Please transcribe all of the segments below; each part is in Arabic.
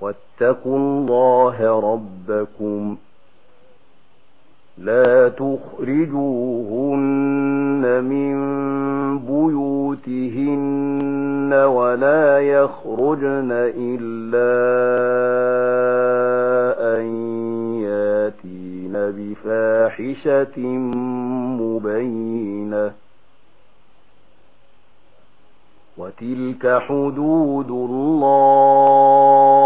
واتقوا الله ربكم لا تخرجوهن من بيوتهن ولا يخرجن إلا أن ياتين بفاحشة مبينة وتلك حدود الله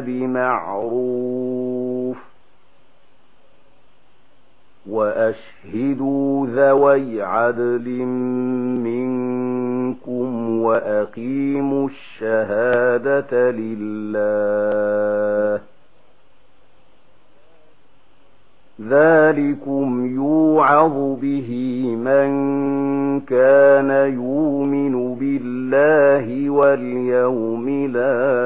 بمعروف وأشهدوا ذوي عدل منكم وأقيموا الشهادة لله ذلكم يوعظ به من كان يؤمن بالله واليوم الآخر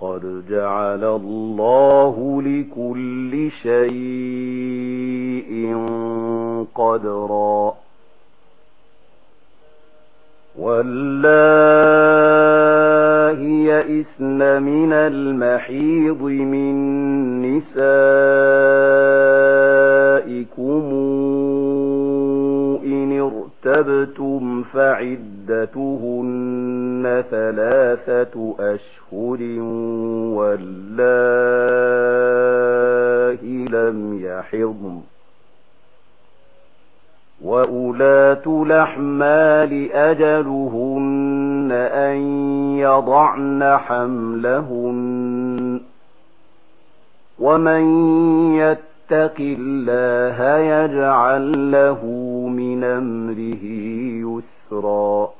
قد جعل الله لكل شيء قدرا والله يئسن من المحيض من نسائكم إن ارتبتم فعد عدتهن ثلاثة أشهر والله لم يحضن وأولاة الأحمال أجلهن أن يضعن حملهن ومن يتق الله يجعل له من أمره يسرا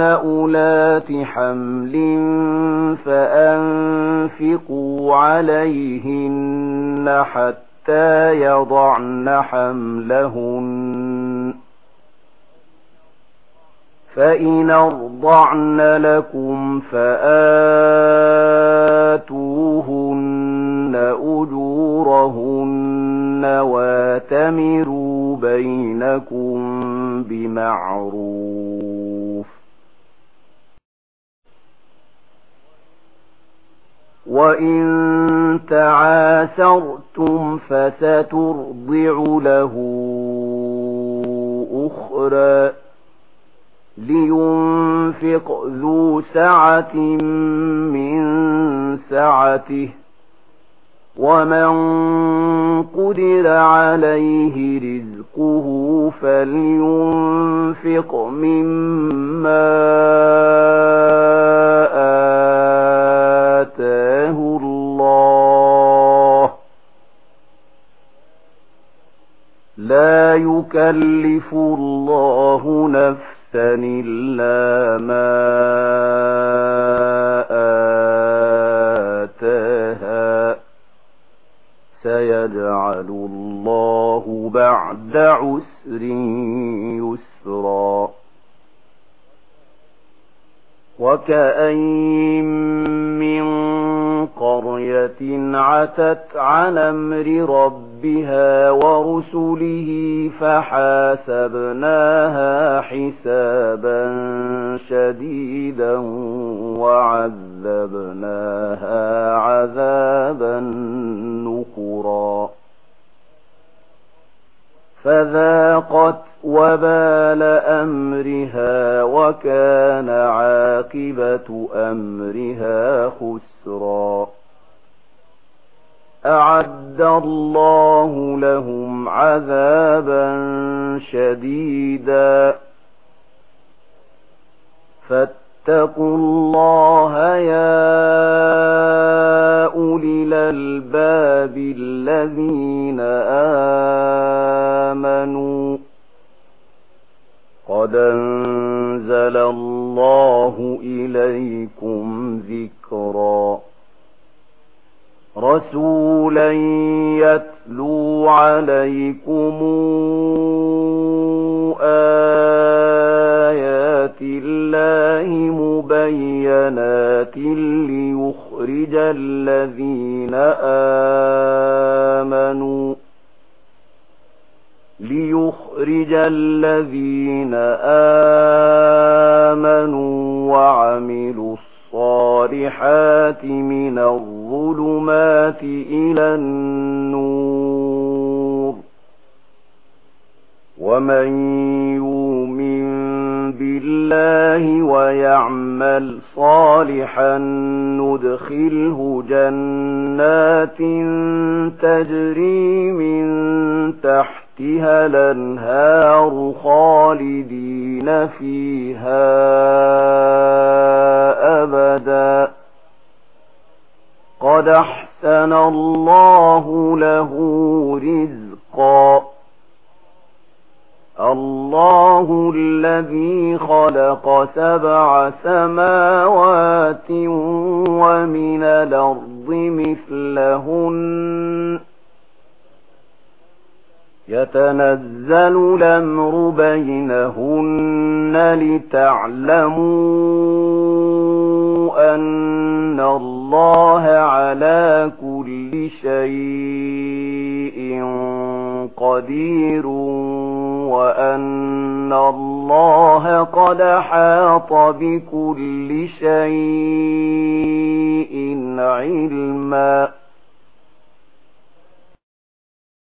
أولات حمل فأنفقوا عليهن حتى يضعن حملهن فإن أرضعن لكم فآتوهن أجورهن واتمروا بينكم بمعروف وَإِن تَعَاثَرْتُمْ فَسَتُرْضِعُ لَهُ أُخْرَى لِيُنْفِقْ ذُو سَعَةٍ مِنْ سَعَتِهِ وَمَنْ قُدِرَ عَلَيْهِ رِزْقُهُ فَلْيُنْفِقْ مِمَّا آتاه الله لا يكلف الله نفسا إلا ما آتاها سيجعل الله بعد عسر يسرا وكأين من قرية عتت عن أمر ربها ورسله فحاسبناها حسابا شديدا وعذبناها عذابا نقرا فذاقت وبال أمرها وكان عاقبة أمرها خسرا. أعد الله لهم عذابا شديدا. فاتقوا الله يا أولي الباب الذين آمنوا. آمنوا قد انزل الله إليكم ذكرا رسولا يتلو عليكم آيات الله مبينات ليخرج الذين آمنوا ليخرج الذين آمنوا وعملوا الصالحات من الظلمات إلى النور ومن يؤمن بالله ويعمل صالحا ندخله جنات تجري من تَحْتِهَا تحتها لنهار خالدين فيها أبدا. قد أحسن الله له رزقا. الله الذي خلق سبع سماوات ومن الأرض مثلهم يتنزل الأمر بينهن لتعلموا أن الله على كل شيء قدير وأن الله قد حاط بكل شيء علماً